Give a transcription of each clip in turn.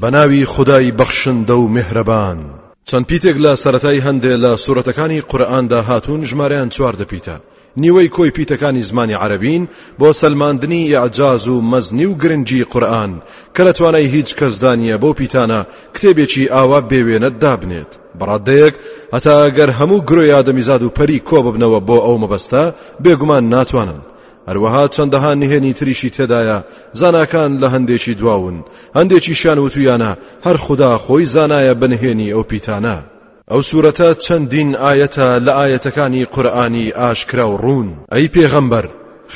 بەناوی خودای بەخشندە و میهرەبان. چەند پیتێک لە سەرەتای هەندێ لە سورەتەکانی قورئاندا هاتوون ژمارەیان چواردە پیتە نیوەی کۆی پیتەکانی زمانی عەرەبین بۆ سەلماندنی ئیعجاز و مەزنی و گرنگی قورئان کە لە توانای هیچ کەسدا نییە بەو پیتانە کتێبێکی ئاوا بێوێنە دابنێت بەڕادەیەک هەتا گەر هەموو گرۆی ئادەمیزاد و پەری کۆببنەوە بۆ ئەو مەبەستە بێگومان ناتوانن هەروەها چەندەها نهێنی تریشی تێدایە زاناکان لە هەندێکی دواون هەندێکیشیان وتویانە هەر خودا خۆی زانایە بە نهێنی ئەو پیتانە ئەو سوورەتە چەندین ئاەتە لە ئاەتەکانی قورآانی ئاشکرا و ڕوون ئەی پێغەمبەر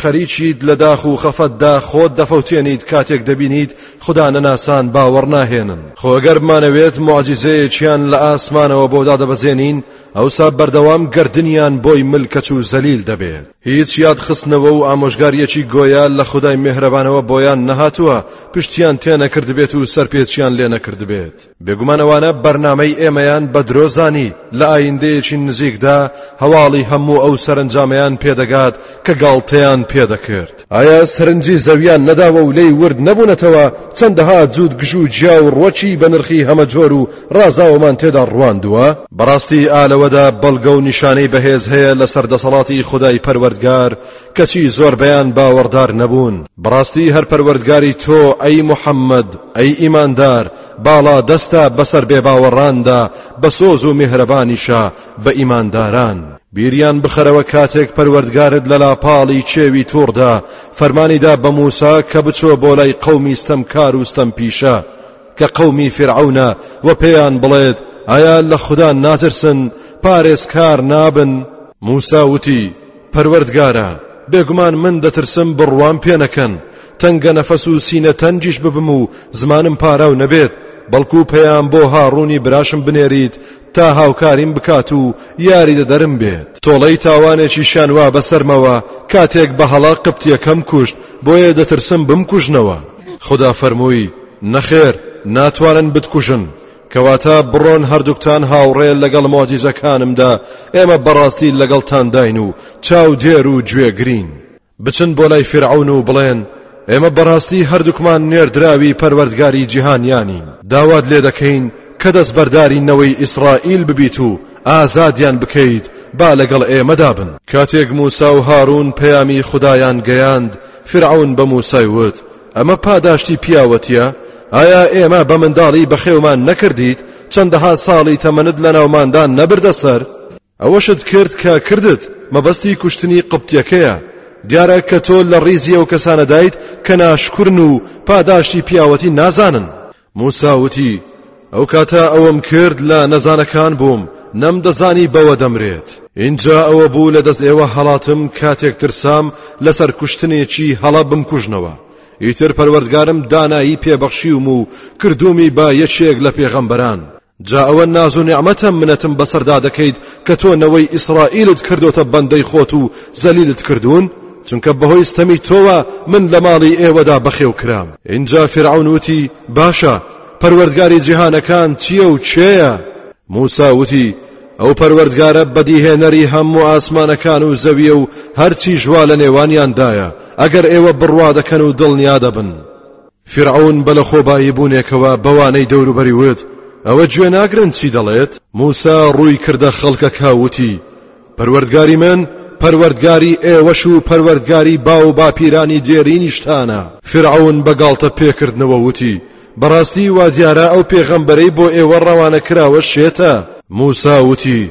خەریکیت لە داخ و خەفەتدا خۆت دەفەوتێنیت کاتێک دەبینیت خدا نەناسان باوەڕ ناهێنن خۆگەر بمانەوێت معجززەیەکیان لە ئاسمانەوە بۆ دادەبەزێنین ئەوسا بەردەوام گردردنیان بۆی ملکەچ و زەلیل دەبێت هیچ یاد خستنەوە و ئامۆژگاریەکی گۆیا لە خودای مێهرەبانەوە بۆیان نەهاتووە پشتیان تێنەکردبێت و سەرپێچیان لێ نەکردبێت بێگومان ئەوانە بەرنامەی ئێمەیان بە درۆزانی لە ئایندەیەکی نزیکدا هەواڵی هەموو ئەو سەرنجامەیان پێدەگات کە گاڵتەیان پێدەکرد ئایا سەرنجی زەویان نەداوە و لێی ورد نەبوونەتەوە چەندەها جووت گژ و جیا و ڕوەکی بەنرخی هەمەجۆر و ڕازاوەمان تێدا ڕواندووە؟ بەڕاستی ئا لەوەدا بەڵگە و نیشانەی بەهێز هەیە لەسەر دەسەڵاتی خودای پەروەردگار کەچی زۆربەیان باوەڕدار نەبوون، بەڕاستی هەر پەروەردگاری تۆ ئەی موحەممەد ئەی ئیماندار باڵا دەستە بەسەر بێباوەڕاندا بەسۆز و میهرەبانیشە بە ئیمانداران. بیریان بخەرەوە کاتێک پەروەردگارت لە لاپاڵی کێوی توڕدا فەرمانی دا بە موسا کە بچۆ بۆ لای قەومی ستەمکار و ستەمپیشە، کە قەومی فیرعەونە و پێیان بڵێت، ئایا لە خودا ناترسن، پارێزکار نابن؟ موسا وتی، پەروەردگارا، بێگومان من دەترسم بڕوام پێ نەکەن، تەنگە نەفەس و سینە تەنگیش ببم و زمانم پاراو نەبێت، بەڵکو پەیام بۆ هاڕونی براشم بنێریت تا هاوکاریم بکات و یاریدەدەرم بێت. تۆڵەی تاوانێکیشیان وا بەسەرمەوە کاتێک بە هەڵە قبتییەکەم کوشت، بۆیە دەترسم بمکوژنەوە. خودا فەرمووی، نەخێر، ناتوانن بتکوژن. کەواتە بڕۆن هەردووکتان هاوڕێ لەگەڵ موعجیزەکانمدا، ئێمە بەڕاستی لەگەڵتانداین و چاودێر و گوێگرین. بچن بۆ لای فیرعەون و بڵێن ئێمە بەڕاستی هەردووکمان نێردراوی پەروەردگاری جیهانیانین داوات لێ دەکەین کە دەستبەرداری نەوەی ئیسرائیل ببیت و ئازادیان بکەیت با لەگەڵ ئێمەدا بن کاتێک موسا و هارون پەیامی خدایان گەیاند فرعون بە موسای وت ئەمە پاداشتی پیاوەتیە ئایا ئێمە بە منداڵی بەخێومان نەکردیت چەندەها ساڵی تەمەنت لە ناوماندا نەبردە سەر ئەوەشت کرد کە کردت مەبەستی کوشتنی قبتیەکەیە، دیارە کە تۆ لە ڕیزی ئەو کەسانەدایت کە ناشکورن و پاداشتی پیاوەتی نازانن. موسا وتی، ئەو کاتە ئەوەم کرد لە نەزانەکان بووم، نەمدەزانی بەوە دەمرێت. ئینجا ئەوە بوو لە دەست ئێوە هەڵاتم کاتێک ترسام لەسەر کوشتنێکی هەڵە بمکوژنەوە، ئیتر پەروەردگارم دانایی پێبەخشیوم و کردوومی بە یەکێک لە پێغەمبەران، جا ئەوە ناز و نیعمەتە منەتم بەسەردا دەکەیت کە تۆ نەوەی ئیسرائیلت کردۆتە بەندەی خۆت و زەلیلت کردوون چونکە بەهۆی ستەمی تۆوە من لە ماڵی ئێوەدا بەخێو کرام ئینجا فیرعەون وتی باشە پەروەردگاری جیهانەکان چییە و کێیە موسا وتی ئەو پەروەردگارە بەدیهێنەری هەموو ئاسمانەکان و زەویە و هەرچی ژوا لە نێوانیاندایە ئەگەر ئێوە بڕوا دەکەن و دڵنیا دەبن فیرعەون بە لەخۆبایی بوونێکەوە بەوانەی دەوروبەری وت، ئەوە گوێ ناگرن چی دەڵێت؟ موسا ڕووی کردە خەڵکەکە و وتی، پەروەردگاری من پەروەردگاری ئێوەش و پەروەردگاری باوباپیرانی دێرینیشتانە. فیرعەون بە گاڵتە پێکردنەوە وتی، بەڕاستی وادیارە ئەو پێغەمبەرەی بۆ ئێوە ڕەوانە کراوە شێتە. موسا وتی،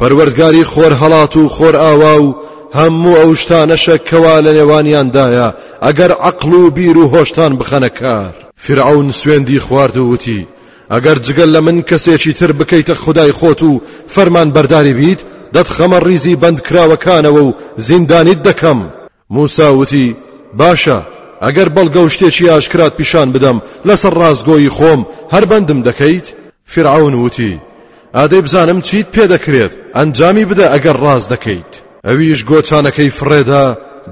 پەروەردگاری خۆرهەڵات و خۆرئاوا و هەموو ئەو شتانەشە کەوا لە نێوانیاندایە ئەگەر عەقڵ و بیر و هۆشتان بخەنە کار. فیرعەون سوێندی خوارد و وتی، ئەگەر جگە لە من کەسێکی تر بکەیتە خودای خۆت و فەرمانبەرداری بیت، دەتخەمە ڕیزی بەندکراوەکانەوە و زیندانیت دەکەم. موسا وتی، باشە، ئەگەر بەڵگە و شتێکی ئاشکرات پیشان بدەم لەسەر ڕاستگۆیی خۆم، هەر بەندم دەکەیت؟ فیرعەون وتی، ئادەی بزانم چیت پێ دەکرێت، ئەنجامی بدە ئەگەر ڕاست دەکەیت. ئەویش گۆچانەکەی فڕێدا،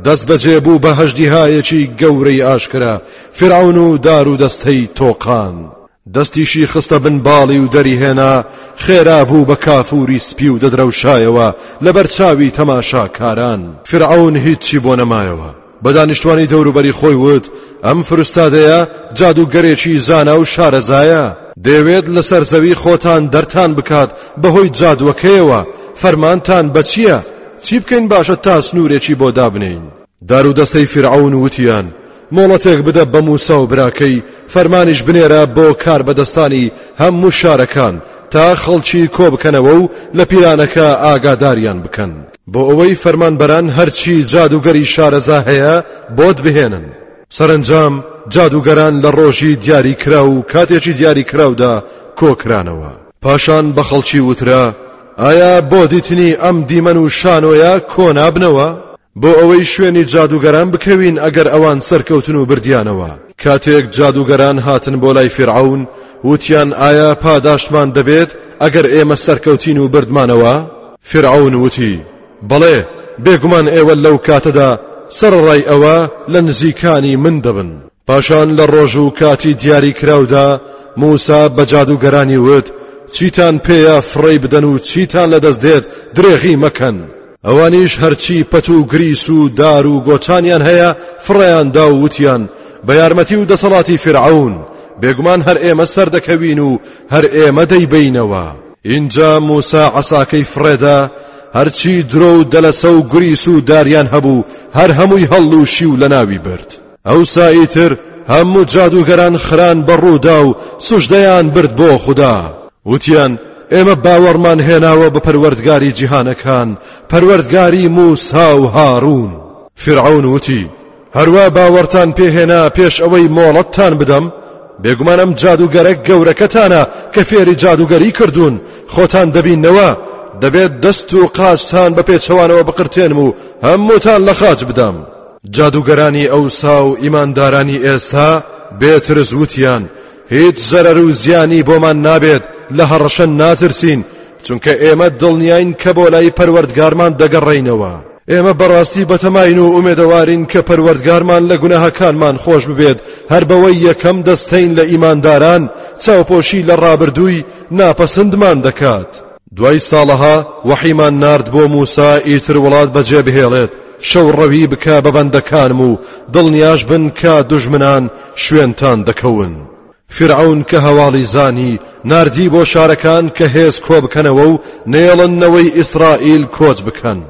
دەستبەجێ بوو بە ئەژدیهایەکی گەورەی ئاشکرا، فیرعەون و دارودەستەی تۆقاند. دەستیشی خستە بن باڵی و دەریهێنا، خێرا بوو بە کافووری سپی و دەدرەوشایەوە لەبەر چاوی تەماشاکاران. فیرعەون هیچی بۆ نەمایەوە، بە دانیشتوانی دەوروبەری خۆی وت، ئەم فروستادەیە جادووگەرێکی زانا و شارەزایە، دەیەوێت لەسەر زەوی خۆتان دەرتان بکات بەهۆی جادووەکەیەوە، فەرمانتان بە چییە؟ چی بکەین باشە تا سنوورێکی بۆ دابنێین؟ دار و دەستەی فیرعەون وتیان، مۆڵەتێک بدە بە موسا و براکەی، فەرمانیش بنێرە بۆ کاربەدەستانی هەموو شارەکان تا خەڵکی کۆبکەنەوە و لە پیلانەکە ئاگاداریان بکەن، بۆ ئەوەی فەرمانبەران هەرچی جادووگەری شارەزا هەیە بۆت بهێنن. سەرەنجام جادووگەران لە ڕۆژی دیاریکراو و کاتێکی دیاریکراودا کۆکرانەوە. پاشان بە خەڵکی وترا، ئایا بۆ دیتنی ئەم دیمەن و شانۆیە کۆ نابنەوە؟ بۆ ئەوەی شوێنی جادووگەران بکەوین ئەگەر ئەوان سەرکەوتن و بردیانەوە کاتێک جادووگەران هاتن بۆ لای فیرعەون وتیان ئایا پاداشتمان دەبێت ئەگەر ئێمە سەرکەوتین و بردمانەوە فیرعەون وتی بەڵێ بێگومان ئێوە لەو کاتەدا سەرڕای ئەوە لە نزیکانی من دەبن پاشان لە ڕۆژ و کاتی دیاری کراودا موسا بە جادووگەرانی وت چیتان پێیە فڕی بدەن و چیتان لەدەست دێت درێغی مەکەن ئەوانیش هەرچی پەت و گریس و دار و گۆچانیان هەیە فڕیان دا و وتیان بە یارمەتی و دەسەڵاتی فرعون بێگومان هەر ئێمە سەردەکەوین و هەر ئێمە دەیبینەوە ئینجا موسا عساکەی فڕێدا هەرچی درۆ و دەلەسە و گریس و داریان هەبوو هەر هەمووی هەڵلوشی و لە ناوی برد ئەوسا ئیتر هەموو جادووگەران خران بە ڕوودا و سوژدەیان برد بۆ خودا، وتیان، ئێمە باوەڕمان هێناوە بە پەروەردگاری جیهانەکان، پەروەردگاری مووسا و هاڕوون. فیرعەون وتی، هەروا باوەڕتان پێ هێنا پێش ئەوەی مۆڵەتتان بدەم؟ بێگومان ئەم جادووگەرە گەورەکەتانە کە فێری جادووگەری کردوون، خۆتان دەبیننەوە، دەبێت دەست و قاچتان بە پێچەوانەوە بقرتێنم و هەمووتان لە خاچ بدەم. جادووگەرانی ئەوسا و ئیماندارانی ئێستا بێ ترس وتیان، هیچ زەرەر و زیانی بۆمان نابێت، لە هەڕەشە ناترسین، چونکە ئێمە دڵنیاین کە بۆ لای پەروەردگارمان دەگەڕێینەوە. ئێمە بەڕاستی بەتەماین و ئومێدەوارین کە پەروەردگارمان لە گوناهەکانمان خۆش ببێت، هەر بەوەی یەکەم دەستەین لە ئیمانداران، چاوپۆشی لە ڕابردووی ناپەسندمان دەکات. دوای ساڵەها وەحیمان نارد بۆ موسا ئیتر وڵات بەجێ بهێڵێت شەو ڕەوی بکە بە بەندەکانم و دڵنیاش بن کە دوژمنان شوێنتان دەکەون فرعون کە هەواڵی زانی ناردی بۆ شارەکان کە هێز کۆبکەنەوە و نێڵن نەوەی ئیسرائیل کۆچ بکەن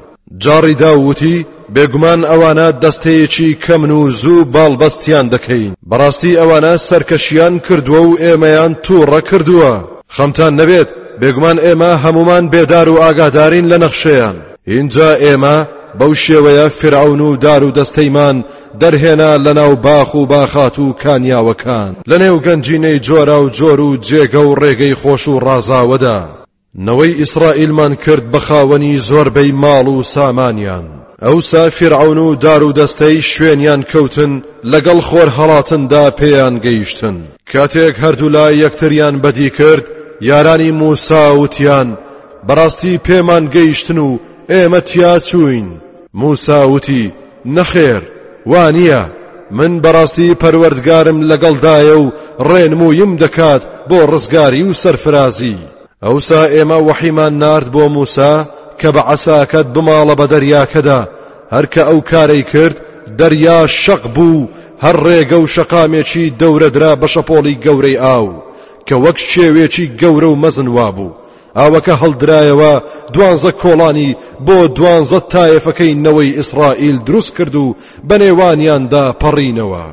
جاڕی دا و وتی، بێگومان ئەوانە دەستەیەکی کەمن و زوو باڵبەستیان دەکەین، بەڕاستی ئەوانە سەرکەشییان کردووە و ئێمەیان تووڕە کردووە، خەمتان نەبێت، بێگومان ئێمە هەموومان بێدار و ئاگادارین لە نەخشەیان. ئینجا ئێمە بەو شێوەیە فیرعەون و دار و دەستەیمان دەرهێنا لەناو باخ و باخات و کانیاوەکان، لەنێو گەنجینەی جۆراوجۆر و جێگە و ڕێگەی خۆش و ڕازاوەدا. نەوەی ئیسرائیلمان کرد بە خاوەنی زۆربەی ماڵ و سامانیان ئەوسا فیرعەون و دار و دەستەی شوێنیان کەوتن لەگەڵ خۆر هەڵاتندا پێیان گەیشتن کاتێک هەردوولا یەکتریان بەدی کرد یارانی موسا وتیان بەڕاستی پێمان گەیشتن و ئێمە تیا چووین موسا وتی نەخێر وانیە من بەڕاستی پەروەردگارم لەگەڵدایە و ڕێنموویم دەکات بۆ ڕزگاری و سەرفرازی. ئەوسا ئێمە وەحیمان نارد بۆ موسا کە بە عەساکەت بماڵە بە دەریاکەدا هەر کە ئەو کارەی کرد دەریا شەق بوو و هەر ڕێگە و شەقامێکی دەورەدرا بە شەپۆڵی گەورەی ئاو کە وەک شێوێکی گەورە و مەزن وابوو ئاوەکە هەڵدرایەوە دوانزە کۆڵانی بۆ دوانزە تایەفەکەی نەوەی ئیسرائیل دروست کرد و بە نێوانیاندا پەڕینەوە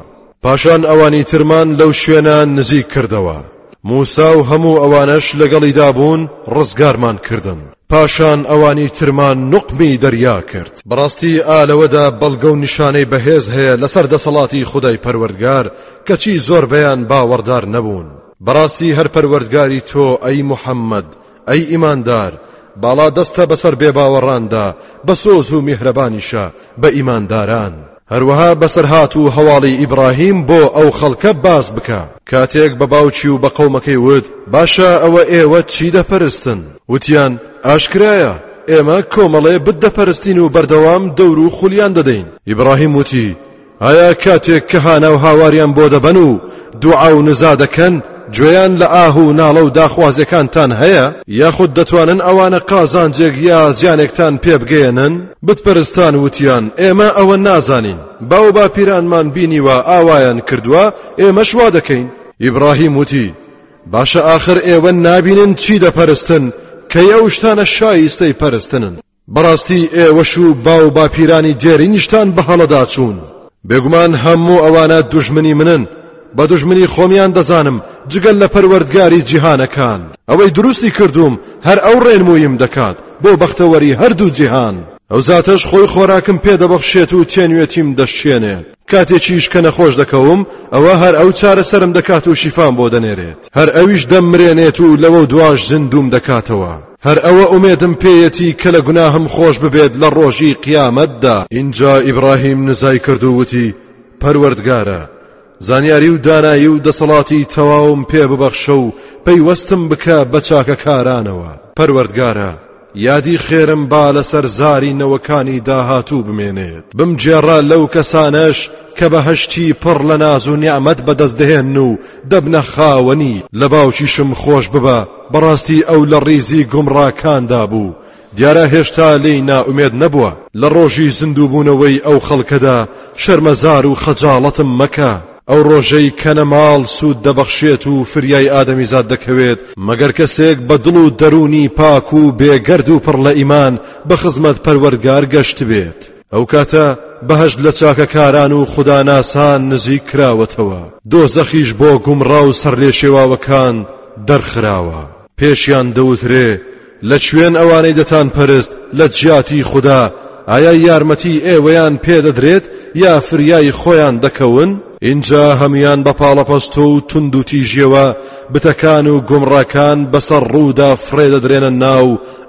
پاشان ئەوانی ترمان لەو شوێنە نزیک کردەوە موسا و هەموو ئەوانەش لەگەڵیدا بوون ڕزگارمان کردن پاشان ئەوانی ترمان نقمی دەریا کرد بەڕاستی ئالەوەدا بەڵگە و نیشانەی بەهێز هەیە لەسەر دەسەڵاتی خدای پەروەردگار کەچی زۆربەیان باوەڕدار نەبوون بەڕاستی هەر پەروەردگاری تۆ ئەی محمد ئەی ئیماندار باڵا دەستە بەسەر بێباوەڕاندا بەسۆز و میهرەبانیشە بە ئیمانداران. هەروەها بەسەرهات و هەواڵی ئیبڕاهیم بۆ ئەو خەڵکە باس بکە کاتێک بە باوکی و بە قەومەکەی وت باشە ئەوە ئێوە چی دەپەرستن وتیان ئاشکرایە ئێمە کۆمەڵێ بت دەپەرستین و بەردەوام دەور و خولیان دەدەین ئیبڕاهیم وتی ئایا کاتێک کە هانا و هاواریان بۆ دەبەن و دوعا و نزا دەکەن گوێیان لە ئاه و ناڵە و داخوازیەکانتان هەیە؟ یاخود دەتوانن ئەوانە قازانجێک یا زیانێکتان پێ بگەیەنن؟ بتپەرستان وتیان، ئێمە ئەوە نازانین، باو باپیرانمان بینیوە ئاوایان کردوە ئێمەش وا دەکەین. ئیبراهیم وتی، باشە ئاخر ئێوە نابینن چی دەپەرستن کەی ئەو شتانە شایستەی پەرستنن؟ بەڕاستی ئێوەش و باو باپیرانی دێرینیشتان بە هەڵەدا چوون بێگومان هەموو ئەوانە دوژمنی منن بە دوژمنی خۆمیان دەزانم جگەل لە پەروەردگاری جیهانەکان ئەوەی دروستی کردووم هەر ئەو ڕێنموویم دەکات بۆ بەختەوەری هەردوو جیهان ئەو زاتەش خۆی خۆراکم پێ دەبەخشێت و تێنوێتیم دەشکێنێت کاتێکیش کە نەخۆش دەکەوم ئەوە هەر ئەو چارەسەرم دەکات و شیفام بۆ دەنێرێت هەر ئەویش دەممرێنێت و لەوە دواش زیندووم دەکاتەوە هەر ئەوە ئومێدم پێیەتی کە لە گوناهم خۆش ببێت لە ڕۆژی قیامەتدا. ئینجا ئیبراهیم نزای کرد و وتی، پەروەردگارە، زانیاری و دانایی و دەسەڵاتی تەواوم پێ ببەخشە و پەیوەستم بکە بە چاکەکارانەوە. پەروەردگارە، یادی خێرم با لەسەر زاری نەوەکانی داهاتوو بمێنێت، بمگێڕە لەو کەسانەش، کە بەهەشتی پڕ لە ناز و نیعمەت بەدەست دەهێن و دەبنە خاوەنی. لە باوکیشم خۆش ببە، بەڕاستی ئەو لە ڕیزی گومڕاکاندا بوو، دیارە هێشتا لێی نائومێد نەبووە. لە ڕۆژی زیندووبوونەوەی ئەو خەڵکەدا شەرمەزار و خەجاڵەتم مەکە، ئەو ڕۆژەی کە نە ماڵ سوود دەبەخشێت و فریای ئادەمیزاد دەکەوێت، مەگەر کەسێک بە دڵ و دەروونی پاک و بێگەرد و پڕ لە ئیمان بە خزمەت پەروەرگار گەشتبێت. ئەو کاتە بەهەشت لە چاکەکاران و خوداناسان نزیک کراوەتەوە، دۆزەخیش بۆ گومڕا و سەرلێشێواوەکان دەرخراوە. پێشیان دەوترێ، لە کوێن ئەوانەی دەتانپەرست لە جیاتی خودا، ئایا یارمەتیی ئێوەیان پێ دەدرێت یا فریای خۆیان دەکەون؟ ئینجا هەموان بە پاڵەپەستۆ و توندوتیژییەوە بتەکان و گومڕاکان بەسەر ڕوودا فڕێ دەدرێنە ناو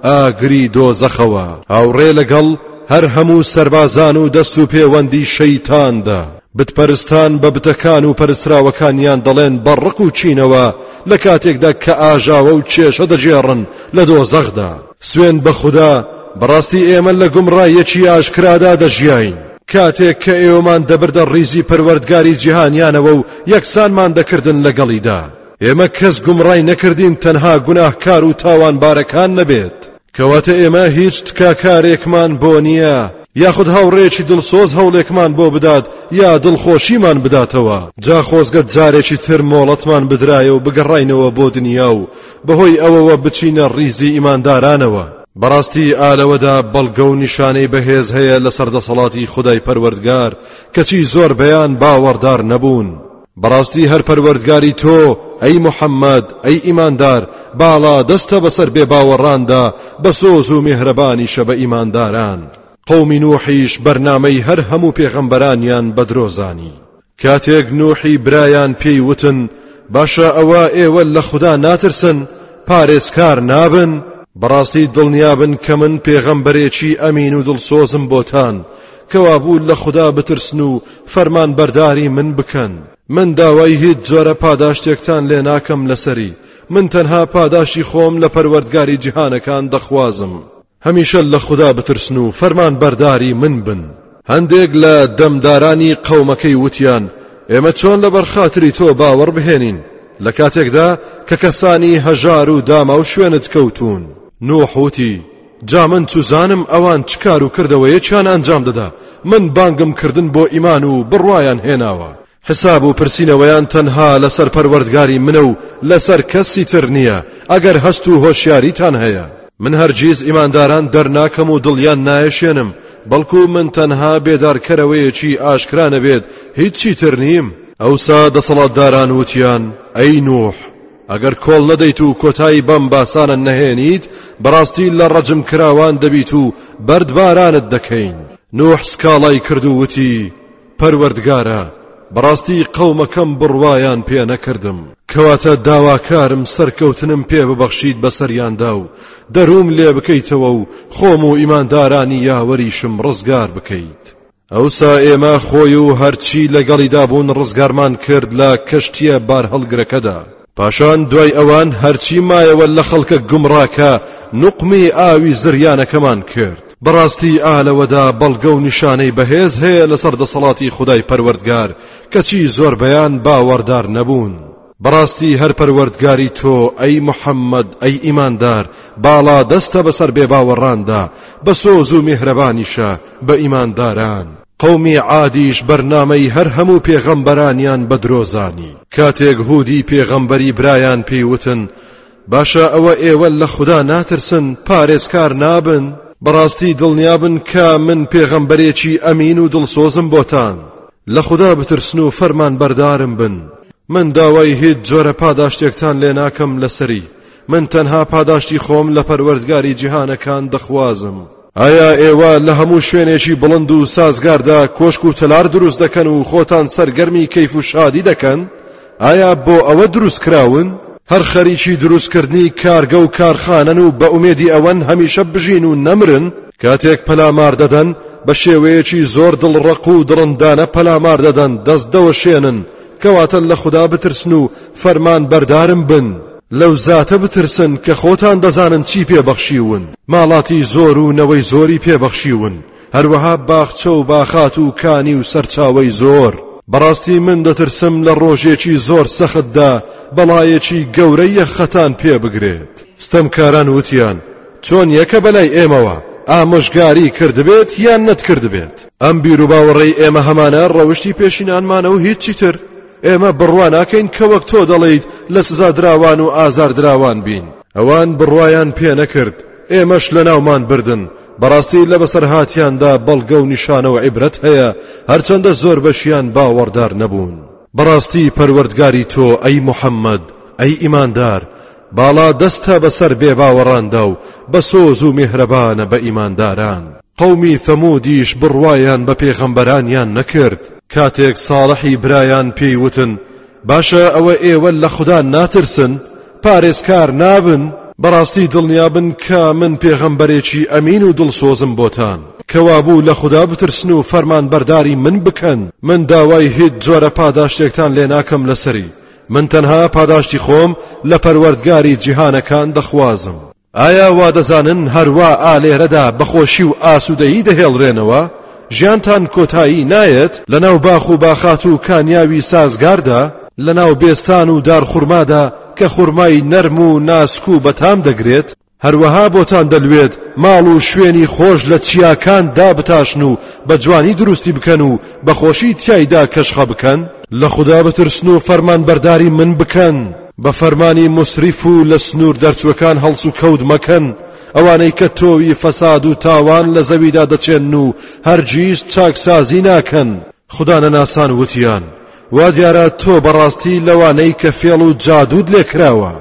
ئاگری دۆزەخەوە، هاوڕێ لەگەڵ، هەر هەموو سەربازان و دەست و پێوەندی شەیتان دە بتپەرستان بە بتەکان و پەرستراوەکانیان دەڵێن بە ڕق و کینەوە لە کاتێکدا کە ئاژاوە و کێشە دەگێڕن لە دۆزەخدا سوێند بە خودا بەڕاستی ئێمە لە گومڕایەکی ئاشکرادا دەژیاین. کاتێک کە ئێوەمان دەبردە ڕیزی پەروەردگاری جیهانیانەوە و یەکسانمان دەکردن لەگەڵیدا ئێمە کەس گومڕای نەکردین تەنها گوناهکار و تاوانبارەکان نەبێت، کەواتە ئێمە هیچ تکاکارێکمان بۆ نییە یاخود هاوڕێیەکی دڵسۆز هەوڵێکمان بۆ بدات یا دڵخۆشیمان بداتەوە، جا خۆزگە جارێکی تر مۆڵەتمان بدرایە و بگەڕاینەوە بۆ دنیا و بەهۆی ئەوەوە بچینە ڕیزی ئیماندارانەوە. بەڕاستی ئا لەوەدا بەڵگە و نیشانەی بەهێز هەیە لەسەر دەسەڵاتی خودای پەروەردگار، کەچی زۆربەیان باوەڕدار نەبوون. بەڕاستی هەر پەروەردگاری تۆ ئەی محمد ئەی ئیماندار باڵا دەستە بەسەر بێ باوەڕاندا بە سۆز و میهرەبانیشە بە ئیمانداران. قەومی نوحیش بەرنامەی هەر هەموو پێغەمبەرانیان بە درۆ زانی. کاتێک نوحی برایان پێی وتن، باشە ئەوە ئێوە لە خودا ناترسن؟ پارێزکار نابن؟ بەڕاستی دڵنیابن کە من پێغەمبەرێکی ئەمین و دڵسۆزم بۆتان، کەوابوو لە خودا بترسن و فەرمانبەرداری من بکەن من داوای هیچ جۆرە پاداشتێکتان لێ ناکەم لەسەری من تەنها پاداشی خۆم لە پەروەردگاری جیهانەکان دەخوازم هەمیشە لە خودا بترسن و فەرمانبەرداری من بن هەندێک لە دەمدارانی قەومەکەی وتیان ئێمە چۆن لە بەرخاتری تۆ باوەڕ بهێنین لە کاتێکدا کە کەسانی هەژار و داماو شوێنت کەوتون نوح وتی جا من چوزانم ئەوان چ کار و کردەوەیەکیان ئەنجام دەدا من بانگم کردن بۆ ئیمان و بڕوایان هێناوە. حساب و پرسینەوەیان تەنها لەسەر پەروەردگاری منە و لەسەر کەسی تر نییە ئەگەر هەست و هۆشیاریتان هەیە. من هەرگیز ئیمانداران دەرناکەم و دڵیان نایەشێنم، بەڵکو من تەنها بێدارکەرەوەیەکی ئاشکرا نەبێت هیچی تر نیم. ئەوسا دەسەڵاتداران وتیان، ئەی نوح! ئەگەر کۆڵ نەدەیت و کۆتایی بەم باسانە نەهێنیت بەڕاستی لە ڕەجم کراوان دەبیت و بەردبارانت دەکەین نوح سکاڵای کرد و وتی پەروەردگارە بەڕاستی قەومەکەم بڕوایان پێ نەکردم کەواتە داواکارم سەرکەوتنم پێ ببەخشیت بەسەریاندا و دەروم لێ بکەیتەوە و خۆم و ئیماندارانی یاوەریشم ڕزگار بکەیت ئەوسا ئێمە خۆی و هەرچی لەگەڵیدا بوون ڕزگارمان کرد لە کەشتییە بارهەڵگرەکەدا. پاشان دوای ئەوان هەرچی مایەوە لە خەڵکە گومڕاکە نوقمی ئاوی زریانەکەمان کرد. بەڕاستی ئا لەوەدا بەڵگە و نیشانەی بەهێز هەیە لەسەر دەسەڵاتی خودای پەروەردگار، کەچی زۆربەیان باوەڕدار نەبوون. بەڕاستی هەر پەروەردگاری تۆ ئەی محەممەد ئەی ئیماندار باڵا دەستە بەسەر بێباوەڕاندا بەسۆز و میهرەبانیشە بە ئیمانداران. قەومی عادیش بەرنامەی هەر هەموو پێغەمبەرانیان بە درۆ زانی. کاتێک هودی پێغەمبەری برایان پێی وتن، باشە ئەوە ئێوە لە خودا ناترسن پارێزکار نابن؟ بەڕاستی دڵنیابن کە من پێغەمبەرێکی ئەمین و دڵسۆزم بۆتان. لە خودا بترسن و فەرمانبەردارم بن. من داوای هیچ جۆرە پاداشتێکتان لێ ناکەم لەسەری، من تەنها پاداشتی خۆم لە پەروەردگاری جیهانەکان دەخوازم. ئایا ئێوە لە هەموو شوێنێکی بڵند و سازگاردا کۆشک و تەلار دروست دەکەن و خۆتان سەرگەرمی کەیف و شادی دەکەن؟ ئایا بۆ ئەوە دروست کراون؟ هەر خەریکی دروست کردنی کارگە و کارخانەن و بە ئومێدی ئەوەن هەمیشە بژین و نەمرن؟ کاتێک پەلامار دەدەن بە شێوەیەکی زۆر دڵڕەق و دڕندانە پەلامار دەدەن دەست دەوەشێنن کەواتە لە خودا بترسن و فەرمان بەردارم بن لەو زاتە بترسن کە خۆتان دەزانن چی پێ بەخشیوون ماڵاتی زۆر و نەوەی زۆری پێ بەخشیوون هەروەها باخچە و باخات و کانی و سەرچاوەی زۆر. بەڕاستی من دەترسم لە ڕۆژێکی زۆر سەختدا بەڵایەکی گەورە یەخەتان پێ بگرێت. ستەمکاران وتیان، چۆن یە کە بەلای ئێمەوە ئامۆژگاری کردبێت یان نەتکردبێت؟ ئەم بیروباوەڕەی ئێمە هەمانە ڕەوشتی پێشینانمانە و هیچی تر، ئێمە بڕوا ناکەین کە وەک تۆ دەڵێیت لە سزادراوان و ئازاردراوان بین. ئەوان بڕوایان پێنەکرد، ئێمەش لەناومان بردن، بەڕاستی لە بەسەرهاتیاندا بەڵگە و نیشانە و عیبرەت هەیە، هەرچەندە زۆر بەشیان باوەڕدار نەبوون. بەڕاستی پەروەردگاری تۆ ئەی محەممەد، ئەی ئیماندار، باڵا دەستە بەسەر بێباوەڕاندا و بەسۆز و میهرەبانە بە ئیمانداران. قەومی ثەموودیش بڕوایان بە پێغەمبەرانیان نەکرد. کاتێک ساڵحی برایان پێی وتن، باشە ئەوە ئێوە لە خودا ناترسن؟ پارێزکار نابن؟ بەڕاستی دڵنیابن کە من پێغەمبەرێکی ئەمین و دڵسۆزم بۆتان، کەوابوو لە خودا بترسن و فەرمانبەرداری من بکەن، من داوای هیچ جۆرە پاداشتێکتان لێ ناکەم لەسەری، من تەنها پاداشتی خۆم لە پەروەردگاری جیهانەکان دەخوازم. ئایا وادەزانن هەروا ئا لێرەدا بەخۆشی و ئاسوودەیی دەهێڵرێنەوە؟ ژیانتان کۆتایی نایەت لەناو باخ و باخات و کانیاوی سازگاردا، لەناو بێستان و دارخورمادا کە خورمای نەرم و ناسک و بەتام دەگرێت، هەروەها بۆتان دەلوێت ماڵ و شوێنی خۆش لە چیاکان دابتاشن و بە جوانی دروستی بکەن و بەخۆشی تیایدا کەشخە بکەن؟ لە خودا بترسن و فەرمانبەرداری من بکەن. بە فەرمانی موسریف و لە سنوور دەرچووەکان هەڵسوکەوت مەکەن، ئەوانەی کە تۆوی فەساد و تاوان لە زەویدا دەچێن و هەرگیز چاکسازی ناکەن. خودا نەناسان وتیان، وا دیارە تۆ بەڕاستی لەوانەی کە فێڵ و جادووت لێ کراوە.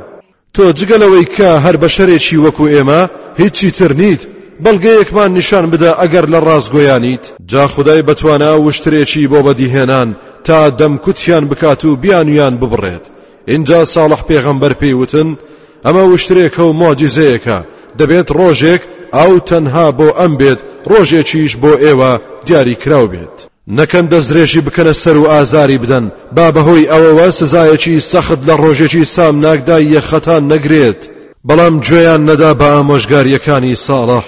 تۆ جگە لەوەی کە هەر بەشەرێکی وەکو ئێمە، هیچی تر نیت، بەڵگەیەکمان نیشان بدە ئەگەر لە ڕاستگۆیانیت. جا خودای بەتوانا وشترێکی بۆ بەدیهێنان تا دەمکوتیان بکات و بیانویان ببڕێت. ئینجا ساڵح پێغەمبەر پێی وتن ئەمە وشترێکە و مۆجیزەیەکە دەبێت ڕۆژێک ئاو تەنها بۆ ئەم بێت ڕۆژێکیش بۆ ئێوە دیاری کراو بێت نەکەن دەستدرێژی بکەنە سەر و ئازاری بدەن با بەهۆی ئەوەوە سزایەکی سەخت لە ڕۆژێکی سامناکدا یەخەتان نەگرێت بەڵام گوێیان نەدا بە ئامۆژگاریەکانی ساڵح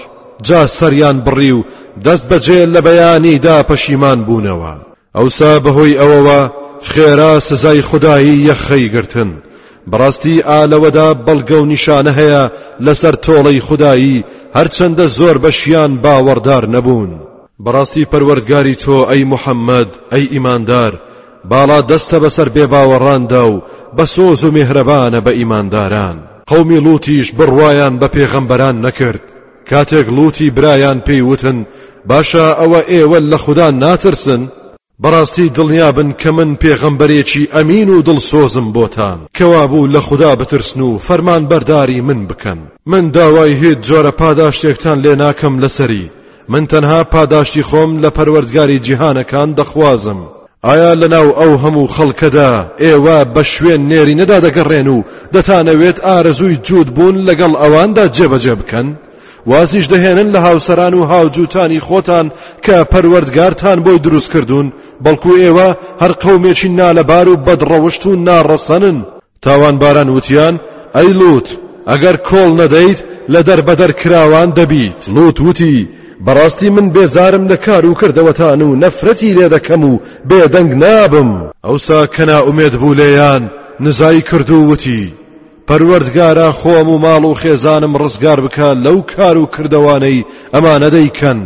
جا سەریان بڕی و دەست بەجێ لە بەیانیدا پەشیمان بوونەوە ئەوسا بەهۆی ئەوەوە خێرا سزای خودایی یەخەی گرتن، بەڕاستی ئا لەوەدا بەڵگە و نیشانە هەیە لەسەر تۆڵەی خودایی هەرچەندە زۆر بەشیان باوەڕدار نەبوون. بەڕاستی پەروەردگاری تۆ ئەی محەممەد ئەی ئیماندار باڵا دەستە بەسەر بێباوەڕاندا و بەسۆز و مێهرەبانە بە ئیمانداران. قەومی لووتیش بڕوایان بە پێغەمبەران نەکرد. کاتێک لوتی برایان پێی وتن باشە ئەوە ئێوە لە خودا ناترسن؟ بەڕاستی دڵنیابن کە من پێغەمبەرێکی ئەمین و دڵسۆزم بۆتان کەوابوو لە خودا بترسن و فەرمانبەرداری من بکەن من داوای هیچ جۆرە پاداشتێکتان لێ ناکەم لەسەری من تەنها پاداشتی خۆم لە پەروەردگاری جیهانەکان دەخوازم ئایا لەناو ئەو هەموو خەڵکەدا ئێوە بە شوێن نێرینەدا دەگەڕێن و دەتانەوێت ئارەزووی جووت بوون لەگەڵ ئەواندا جێبەجێ بکەن؟ وازیش دەهێنن لە هاوسەران و هاوجووتانی خۆتان کە پەروەردگارتان بۆی دروست کردوون بەڵکو ئێوە هەر قەومێکی نالەبار و بەدڕەوشت و ناڕەسەنن تاوانباران وتیان، ئەی لوط! ئەگەر کۆڵ نەدەیت لە دەربەدەر کراوان دەبیت. لوط وتی، بەڕاستی من بێزارم لە کار و کردەوەتان و نەفرەتی لێ دەکەم و بێدەنگ نابم. ئەوسا کە نائومێد بوو لێیان، نزای کرد و وتی، پەروەردگارا خۆم و ماڵ و خێزانم ڕزگار بکە لەو کار و کردەوانەی ئەمانە دەیکەن.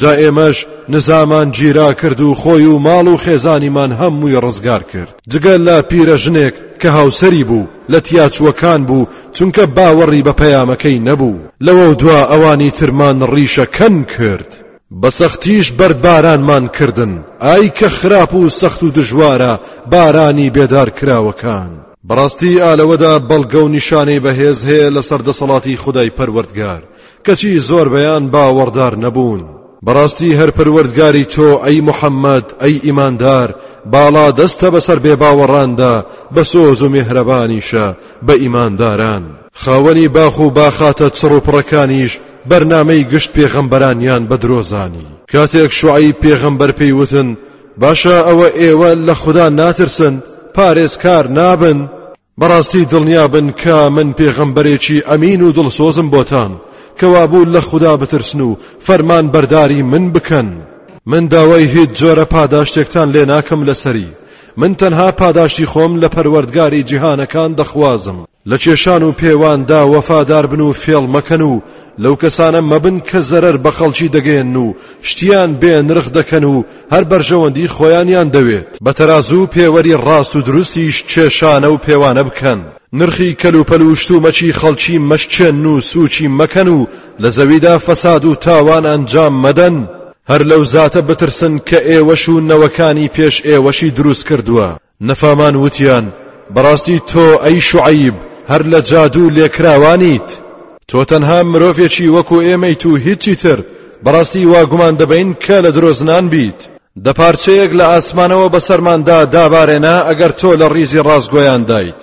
جا ئێمەش نزامان گیرا کرد و خۆی و ماڵ و خێزانیمان هەمووی ڕزگار کرد جگە لە پیرەژنێک کە هاوسەری بوو لە تیاچووەکان بوو چونکە باوەڕی بە پەیامەکەی نەبوو لەوە دوا ئەوانی ترمان ڕیشە کەن کرد بە سەختیش بەردبارانمان کردن ئای کە خراپ و سەخت و دژوارە بارانی بێدار کراوەکان. بەڕاستی ئالەوەدا بەڵگە و نیشانەی بەهێز هەیە لەسەر دەسەڵاتی خودای پەروەردگار کەچی زۆربەیان باوەڕدار نەبوون. بەڕاستی هەر پەروەردگاری تۆ ئەی محەممەد ئەی ئیماندار باڵادەستە بەسەر بێباوەڕاندا بەسۆز و میهرەبانیشە بە ئیمانداران. خاوەنی باخ و باخاتە چڕ و پڕەکانیش بەرنامەی گشت پێغەمبەرانیان بە درۆ زانی. کاتێک شوعەیب پێغەمبەر پێی وتن، باشە ئەوە ئێوە لە خودا ناترسن، پارێزکار نابن؟ بەڕاستی دڵنیا بن کە من پێغەمبەرێکی ئەمین و دڵسۆزم بۆتان، کەوابوو لە خودا بترسن و فەرمانبەرداری من بکەن. من داوای هیچ جۆرە پاداشتێکتان لێ ناکەم لەسەری، من تەنها پاداشتی خۆم لە پەروەردگاری جیهانەکان دەخوازم. لە کێشان و پێواندا وەفادار بن و فێڵ مەکەن و لەو کەسانە مەبن کە زەرەر بە خەڵکی دەگەیەنن و شتیان بێ نرخ دەکەن و هەر بەرژەوەندی خۆیانیان دەوێت. بە تەرازوو پێوەری ڕاست و دروستیش کێشانە و پێوانە بکەن. نرخی کەلوپەل و شتومەکی خەڵکی مەشکێنن و سووکی مەکەن و لە زەویدا فەساد و تاوان ئەنجام مەدەن. هەر لەو زاتە بترسن کە ئێوەش و نەوەکانی پێش ئێوەشی دروستکردووە. نەفامان وتیان، بەڕاستی تۆ ئەی شوعەیب هەر لە جادوو لێکراوانیت، تۆ تەنها مرۆڤێکی وەکو ئێمەیت و هیچی تر، بەڕاستی وا گومان دەبەین کە لە درۆزنان بیت، دە پارچەیەک لە ئاسمانەوە بەسەرماندا دابارێنە ئەگەر تۆ لە ڕیزی ڕاستگۆیاندایت.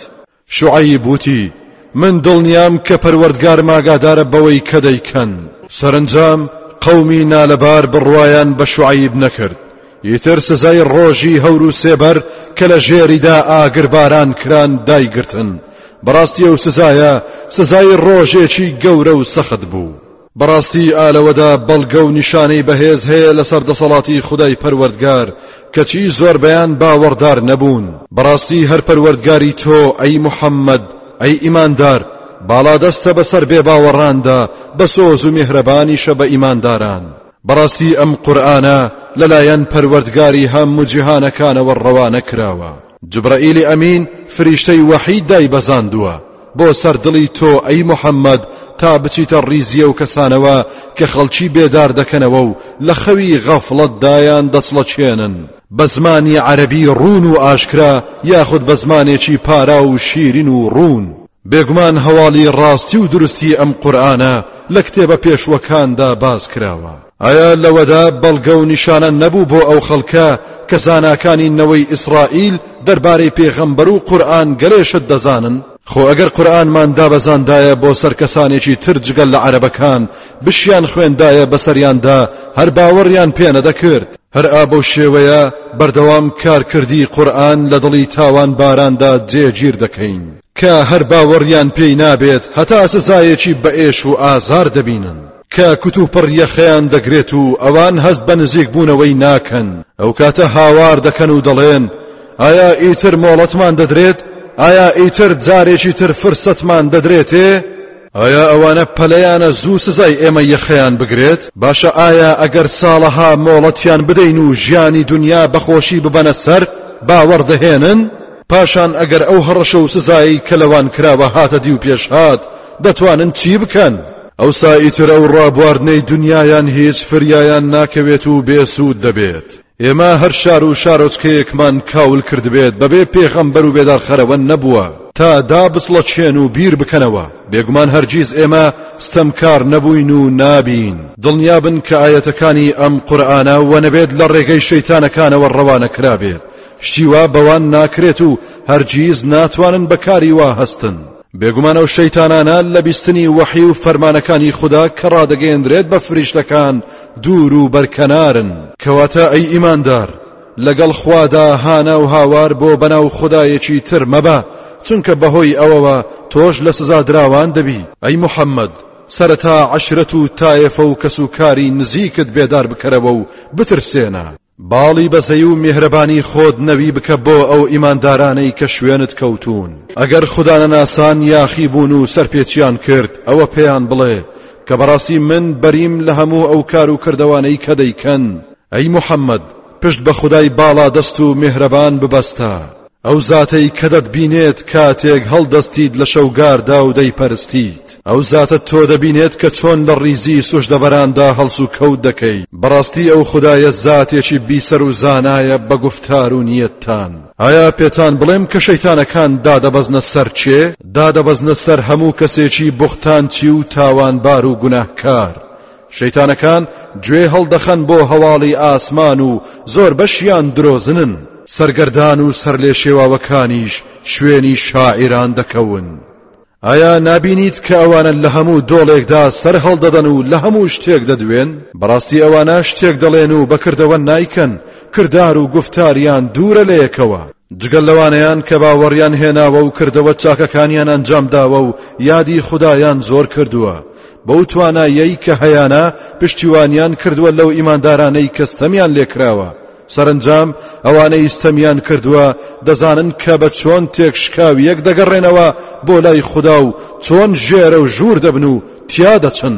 شوعەیب وتی، من دڵنیام کە پەروەردگارم ئاگادارە بەوەی کە دەیکەن. سەرەنجام قەومی نالەبار بڕوایان بە شوعەیب نەکرد، ئیتر سزای ڕۆژی هەور و سێبەر کە لە ژێریدا ئاگرباران کران دایگرتن، بەڕاستی ئەو سزایە سزای ڕۆژێکی گەورە و سەخت بوو. بەڕاستی ئا لەوەدا بەڵگە و نیشانەی بەهێز هەیە لەسەر دەسەڵاتی خودای پەروەردگار کەچی زۆربەیان باوەڕدار نەبوون بەڕاستی هەر پەروەردگاری تۆ ئەی محەممەد ئەی ئیماندار باڵادەستە بەسەر بێباوەڕاندا بە سۆز و میهرەبانیشە بە ئیمانداران بەڕاستی ئەم قورئانە لەلایەن پەروەردگاری هەموو جیهانەکانەوە ڕەوانە کراوە جبرەئیلی ئەمین فریشتەی وەحیت دایبەزاندووە بۆ سەر دڵی تۆ ئەی محەممەد تا بچیتە ڕیزی ئەو کەسانەوە کە خەڵکی بێدار دەکەنەوە و لە خەوی غەفڵەتدایان دەچڵەکێنن بە زمانی عەرەبی ڕوون و ئاشکرا یاخود بە زمانێکی پاراو و شیرین و ڕوون بێگومان هەواڵی ڕاستی و دروستی ئەم قورئانە لە کتێبە پێشووەکاندا باس کراوە. ئایا لەوەدا بەڵگە و نیشانە نەبوو بۆ ئەو خەڵکە کە زاناکانی نەوەی ئیسرائیل دەربارەی پێغەمبەر و قورئان گەلێ شت دەزانن خۆ ئەگەر قورئانمان دابەزاندایە بۆ سەر کەسانێکی تر جگە لە عەرەبەکان بشیان خوێندایە بەسەریاندا هەر باوەڕیان پێ نەدەکرد هەر ئابە و شێوەیە بەردەوام کارکردی قورئان لە دڵی تاوان باراندا جێگیر دەکەین کە هەر باوەڕیان پێی نابێت هەتا سزایەکی بەئێش و ئازار دەبینن کە کوتوپڕ یەخەیان دەگرێت و ئەوان هەست بە نزیک بوونەوەی ناکەن ئەو کاتە هاوار دەکەن و دەڵێن ئایا ئیتر مۆڵەتمان دەدرێت ئایا ئیتر جارێکی تر فرسەتمان دەدرێتێ ئایا ئەوانە پەلەیانە زوو سزای ئێمە یەخەیان بگرێت باشە ئایا ئەگەر ساڵەها مۆڵەتیان بدەین و ژیانی دنیا بەخۆشی ببەنە سەر باوەڕدەهێنن پاشان ئەگەر ئەو هەڕەشە و سزایی کە لەوان کراوە هاتە دیو پێش هات دەتوانن چی بکەن؟ ئەوسا ئیتر ئەو ڕابواردنەی دونیایان هیچ فریایان ناکەوێت و بێ سوود دەبێت. ئێمە هەر شار و شارۆچکەیەکمان کاول کردبێت بەبێ پێغەمبەر و بێدارخەرەوە نەبووە تا دابسڵەچێن و بیر بکەنەوە، بێگومان هەرگیز ئێمە ستەمکار نەبووین و نابین. دڵنیابن کە ئایەتەکانی ئەم قورئانە وە نەبێت لە ڕێگەی شەیتانەکانەوە ڕەوانە کرابێت، شتی وا بەوان ناکرێت و هەرگیز ناتوانن بە کاری وا هەستن. بێگومان ئەو شەیتانانە لە بیستنی وەحی و فەرمانەکانی خودا کە ڕادەگەیەندرێت بە فریشتەکان دوور و بەرکەنارن کەواتە ئەی ئیماندار لەگەڵ خوادا هانا و هاوار بۆ بەناو خودایەکی تر مەبە چونکە بەهۆی ئەوەوە تۆش لە سزادراوان دەبی ئەی محەممەد سەرەتا عەشرەت و تایەفە و کەسوکاری نزیکت بێدار بکەرەوە و بترسێنە باڵی بەزەی و میهرەبانی خۆت نەوی بکە بۆ ئەو ئیماندارانەی کە شوێنت کەوتوون، ئەگەر خودانەناسان یاخی بوون و سەرپێچیان کرد ئەوە پێیان بڵێ کە بەڕاستی من بەریم لە هەموو ئەو کار و کردەوانەی کە دەیکەن، ئەی محەممەد پشت بە خودای باڵادەست و میهرەبان ببەستە. ئەو زاتەی کە دەتبینێت کاتێک هەڵدەستیت لە شەوگاردا و دەیپەرستیت، ئەو زاتە تۆ دەبینێت کە چۆن لە ڕیزی سوژدەڤەراندا هەڵسوکەوت دەکەی، بەڕاستی ئەو خودایە زاتێکی بیسەر و زانایە بە گوفتار و نیەتتان. ئایا پێتان بڵێم کە شەیتانەکان دادەبەزنە سەر کێ؟ دادەبەزنە سەر هەموو کەسێکی بوختانچی و تاوانبار و گوناهکار، شەیتانەکان گوێ هەڵدەخەن بۆ هەواڵی ئاسمان و زۆر بەشیان درۆزنن. سەرگەردان و سەرلێشێواوەکانیش شوێنی شاعیران دەکەون. ئایا نابینیت کە ئەوانە لە هەموو دۆڵێکدا سەر هەڵدەدەن و لە هەموو شتێک دەدوێن؟ بەڕاستی ئەوانە شتێک دەڵێن و بە کردەوە نایکەن، کردار و گوفتاریان دوورە لە یەکەوە. جگە لەوانەیان کە باوەڕیان هێناوە و کردەوە چاکەکانیان ئەنجام داوە و یادی خودایان زۆر کردووە، بەو توانایەی کە هەیانە پشتیوانیان کردووە لەو ئیماندارانەی کە ستەمیان لێکراوە، سەرەنجام ئەوانەی ستەمیان کردووە دەزانن کە بە چۆن تێکشکاویەک دەگەڕێنەوە بۆ لای خودا و چۆن ژێرە و ژوور دەبن و تیا دەچن.